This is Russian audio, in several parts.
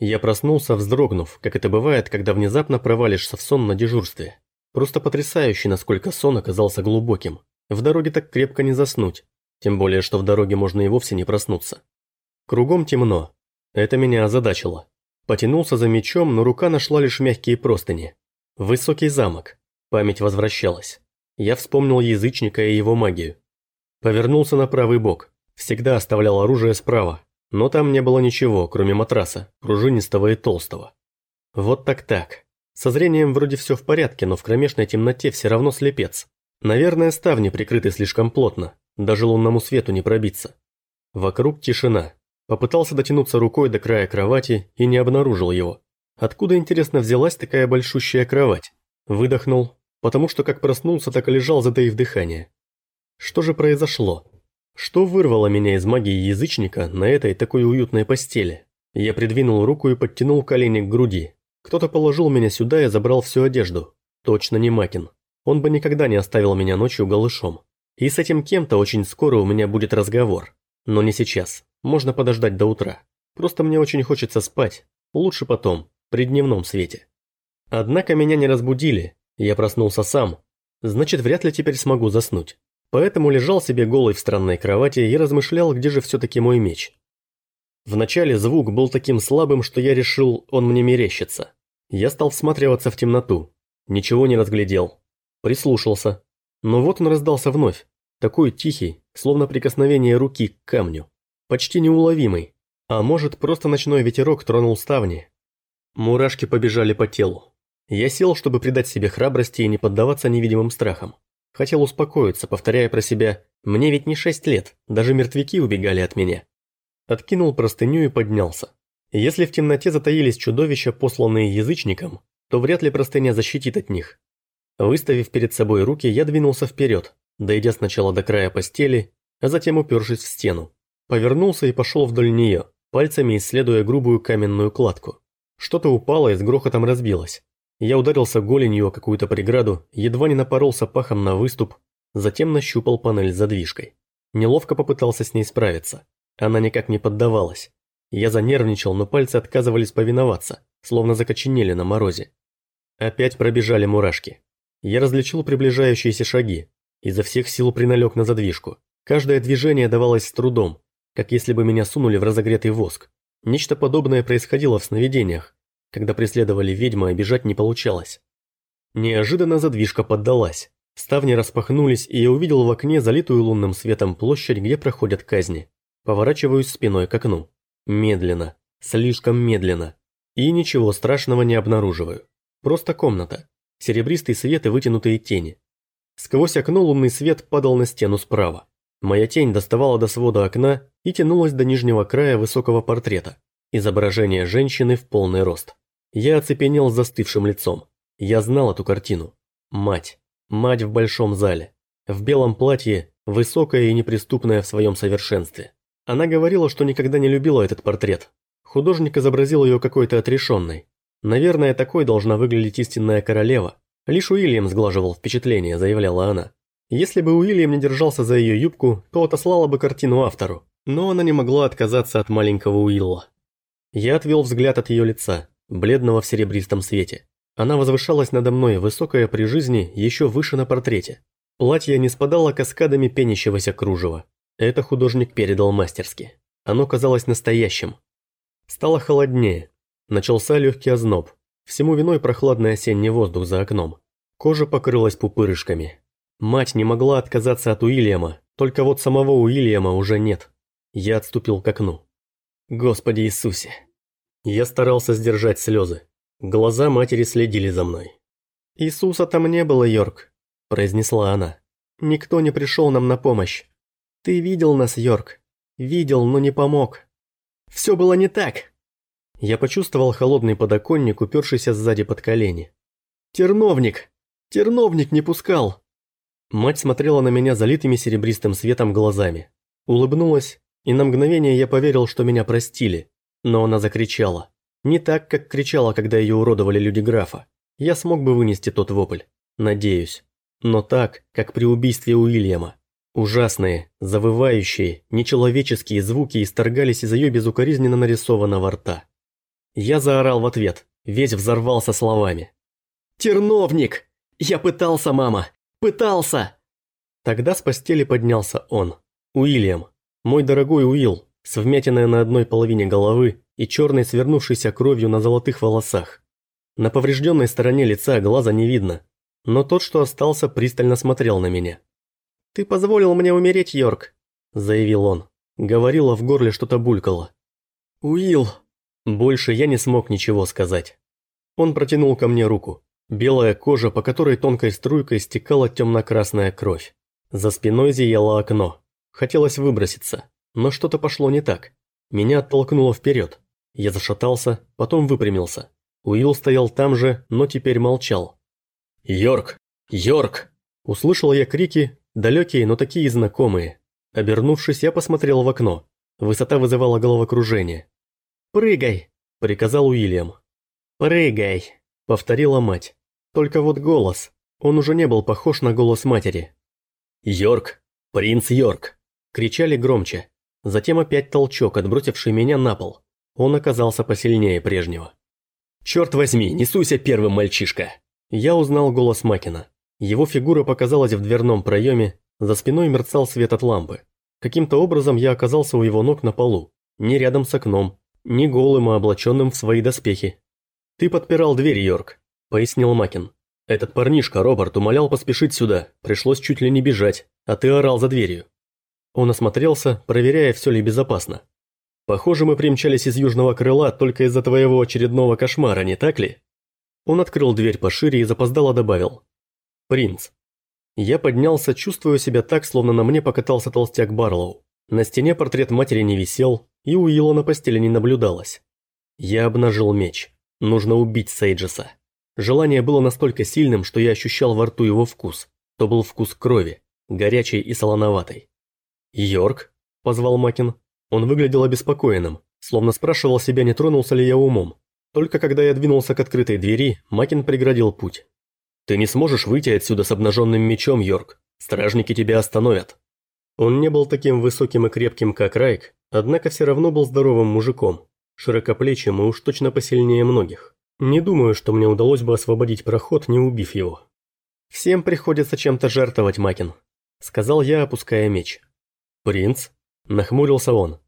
Я проснулся, вздрогнув, как это бывает, когда внезапно провалишься в сон на дежурстве. Просто потрясающе, насколько сон оказался глубоким. В дороге так крепко не заснуть. Тем более, что в дороге можно и вовсе не проснуться. Кругом темно. Это меня озадачило. Потянулся за мечом, но рука нашла лишь мягкие простыни. Высокий замок. Память возвращалась. Я вспомнил язычника и его магию. Повернулся на правый бок. Всегда оставлял оружие справа. Но там не было ничего, кроме матраса, пружинистого и толстого. Вот так-так. Со зрением вроде все в порядке, но в кромешной темноте все равно слепец. Наверное, ставни прикрыты слишком плотно, даже лунному свету не пробиться. Вокруг тишина. Попытался дотянуться рукой до края кровати и не обнаружил его. Откуда, интересно, взялась такая большущая кровать? Выдохнул, потому что как проснулся, так и лежал, затаив дыхание. Что же произошло? Что вырвало меня из магии язычника на этой такой уютной постели? Я придвинул руку и подтянул колени к груди. Кто-то положил меня сюда и забрал всю одежду. Точно не Макин. Он бы никогда не оставил меня ночью голышом. И с этим кем-то очень скоро у меня будет разговор. Но не сейчас. Можно подождать до утра. Просто мне очень хочется спать. Лучше потом, при дневном свете. Однако меня не разбудили. Я проснулся сам. Значит, вряд ли теперь смогу заснуть. Поэтому лежал себе голый в странной кровати и размышлял, где же все-таки мой меч. Вначале звук был таким слабым, что я решил, он мне мерещится. Я стал всматриваться в темноту. Ничего не разглядел. Прислушался. Но вот он раздался вновь. Такой тихий, словно прикосновение руки к камню. Почти неуловимый. А может, просто ночной ветерок тронул ставни. Мурашки побежали по телу. Я сел, чтобы придать себе храбрости и не поддаваться невидимым страхам. Хотел успокоиться, повторяя про себя «Мне ведь не шесть лет, даже мертвяки убегали от меня». Откинул простыню и поднялся. Если в темноте затаились чудовища, посланные язычником, то вряд ли простыня защитит от них. Выставив перед собой руки, я двинулся вперед, дойдя сначала до края постели, а затем упершись в стену. Повернулся и пошел вдоль нее, пальцами исследуя грубую каменную кладку. Что-то упало и с грохотом разбилось. Я ударился голенью о какую-то преграду, едва не напоролся пахом на выступ, затем нащупал панель с задвижкой. Неловко попытался с ней справиться. Она никак не поддавалась. Я занервничал, но пальцы отказывались повиноваться, словно закоченели на морозе. Опять пробежали мурашки. Я различил приближающиеся шаги. Изо всех сил приналег на задвижку. Каждое движение давалось с трудом, как если бы меня сунули в разогретый воск. Нечто подобное происходило в сновидениях, когда преследовали ведьму, а бежать не получалось. Неожиданно задвижка поддалась. Ставни распахнулись, и я увидел в окне залитую лунным светом площадь, где проходят казни. Поворачиваюсь спиной к окну. Медленно. Слишком медленно. И ничего страшного не обнаруживаю. Просто комната. Серебристый свет и вытянутые тени. Сквозь окно лунный свет падал на стену справа. Моя тень доставала до свода окна и тянулась до нижнего края высокого портрета. Изображение женщины в полный рост. Я оцепенел застывшим лицом. Я знал эту картину. Мать. Мать в большом зале. В белом платье, высокая и неприступная в своем совершенстве. Она говорила, что никогда не любила этот портрет. Художник изобразил ее какой-то отрешенной. Наверное, такой должна выглядеть истинная королева. Лишь Уильям сглаживал впечатление, заявляла она. Если бы Уильям не держался за ее юбку, то отослала бы картину автору. Но она не могла отказаться от маленького Уилла. Я отвел взгляд от ее лица, бледного в серебристом свете. Она возвышалась надо мной, высокая при жизни, еще выше на портрете. Платье не спадало каскадами пенящегося кружева. Это художник передал мастерски. Оно казалось настоящим. Стало холоднее. Начался легкий озноб. Всему виной прохладный осенний воздух за окном. Кожа покрылась пупырышками. Мать не могла отказаться от Уильяма, только вот самого Уильяма уже нет. Я отступил к окну. Господи Иисусе. Я старался сдержать слезы. Глаза матери следили за мной. «Иисуса там не было, Йорк», – произнесла она. «Никто не пришел нам на помощь. Ты видел нас, Йорк. Видел, но не помог. Все было не так». Я почувствовал холодный подоконник, упершийся сзади под колени. «Терновник! Терновник не пускал!» Мать смотрела на меня залитыми серебристым светом глазами. Улыбнулась, и на мгновение я поверил, что меня простили. Но она закричала. Не так, как кричала, когда ее уродовали люди графа. Я смог бы вынести тот вопль. Надеюсь. Но так, как при убийстве Уильяма. Ужасные, завывающие, нечеловеческие звуки исторгались из ее безукоризненно нарисованного рта. Я заорал в ответ, весь взорвался словами. «Терновник! Я пытался, мама! Пытался!» Тогда с постели поднялся он. Уильям. Мой дорогой Уилл, с вмятиной на одной половине головы и черной свернувшейся кровью на золотых волосах. На поврежденной стороне лица глаза не видно, но тот, что остался, пристально смотрел на меня. «Ты позволил мне умереть, Йорк», – заявил он. Говорила в горле что-то булькало. «Уилл!» Больше я не смог ничего сказать. Он протянул ко мне руку. Белая кожа, по которой тонкой струйкой стекала темно-красная кровь. За спиной зияло окно. Хотелось выброситься, но что-то пошло не так. Меня оттолкнуло вперед. Я зашатался, потом выпрямился. Уилл стоял там же, но теперь молчал. «Йорк! Йорк!» Услышал я крики, далекие, но такие знакомые. Обернувшись, я посмотрел в окно. Высота вызывала головокружение. «Прыгай!» – приказал Уильям. «Прыгай!» – повторила мать. Только вот голос. Он уже не был похож на голос матери. «Йорк! Принц Йорк!» – кричали громче. Затем опять толчок, отбросивший меня на пол. Он оказался посильнее прежнего. «Черт возьми, несуйся первым, мальчишка!» Я узнал голос Макина. Его фигура показалась в дверном проеме, за спиной мерцал свет от лампы. Каким-то образом я оказался у его ног на полу, не рядом с окном, не голым, а облаченным в свои доспехи. «Ты подпирал дверь, Йорк», – пояснил Макин. «Этот парнишка, Роберт, умолял поспешить сюда, пришлось чуть ли не бежать, а ты орал за дверью». Он осмотрелся, проверяя, все ли безопасно. Похоже, мы примчались из южного крыла только из-за твоего очередного кошмара, не так ли? Он открыл дверь пошире и запоздало добавил. Принц. Я поднялся, чувствуя себя так, словно на мне покатался толстяк Барлоу. На стене портрет матери не висел, и у Уилла на постели не наблюдалось. Я обнажил меч. Нужно убить Сейджеса. Желание было настолько сильным, что я ощущал во рту его вкус. То был вкус крови, горячей и солоноватой. «Йорк?» – позвал Макин. Он выглядел обеспокоенным, словно спрашивал себя, не тронулся ли я умом. Только когда я двинулся к открытой двери, Макин преградил путь. «Ты не сможешь выйти отсюда с обнаженным мечом, Йорк. Стражники тебя остановят». Он не был таким высоким и крепким, как Райк, однако все равно был здоровым мужиком, широкоплечим и уж точно посильнее многих. Не думаю, что мне удалось бы освободить проход, не убив его. «Всем приходится чем-то жертвовать, Макин», – сказал я, опуская меч. «Принц?» Нахмурился он.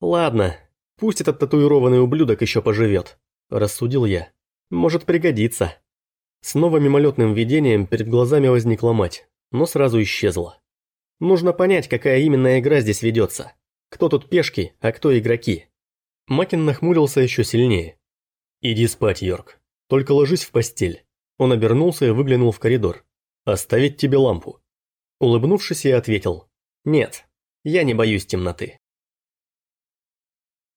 «Ладно, пусть этот татуированный ублюдок еще поживет», – рассудил я. «Может пригодится». Снова мимолетным видением перед глазами возникла мать, но сразу исчезла. Нужно понять, какая именно игра здесь ведется. Кто тут пешки, а кто игроки. Макин нахмурился еще сильнее. «Иди спать, Йорк. Только ложись в постель». Он обернулся и выглянул в коридор. «Оставить тебе лампу». Улыбнувшись, я ответил. «Нет, я не боюсь темноты.